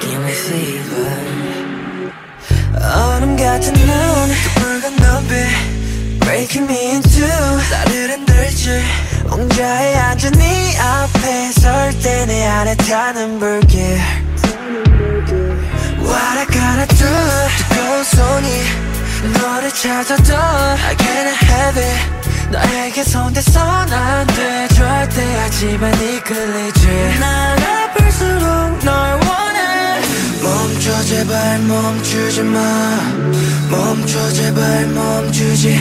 Give me fever 얼음 같은 눈 붉은 눈빛 Breaking me in two 나를 흔들지 옹자에 앉은 네 앞에 설 때 내 안에 타는 불길 What I gotta do 뜨거운 손이 너를 찾아도 I can't have it 너에게 손대선 안돼 절대 하지만 이끌리지. 난 아플수록 널 원해. 멈춰 제발 멈추지 마. 멈춰 제발 멈추지.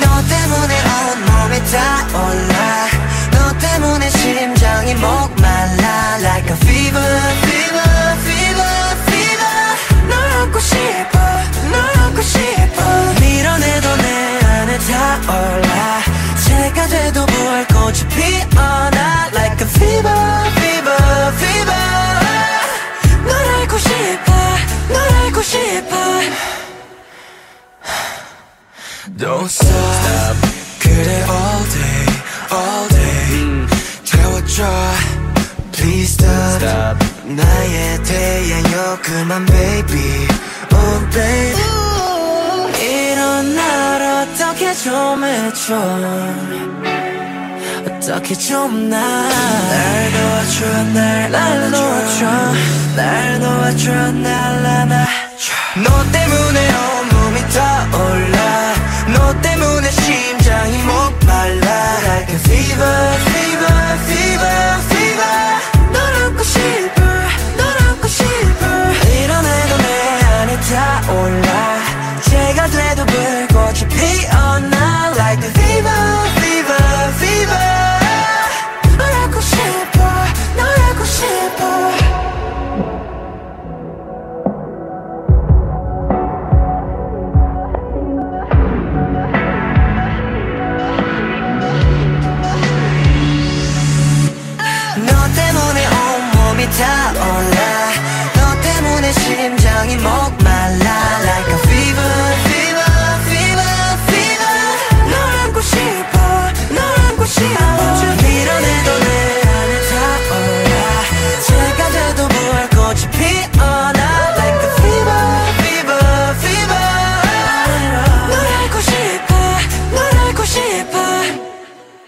너 때문에 온몸이 타올라. 너 때문에 심장이 목말라. Like a fever 돼도 부활꽃이 피어나 Like a fever fever fever 널 알고 싶어 널 알고 싶어 Don't stop 그래 all day all day 태워줘 Please stop, 나의 태양여 그만 baby Oh baby 이런 날 어떻게 좀 해줘 어떻게 좀날날 도와줘 날날 도와줘. 날 안아줘. 너 때문에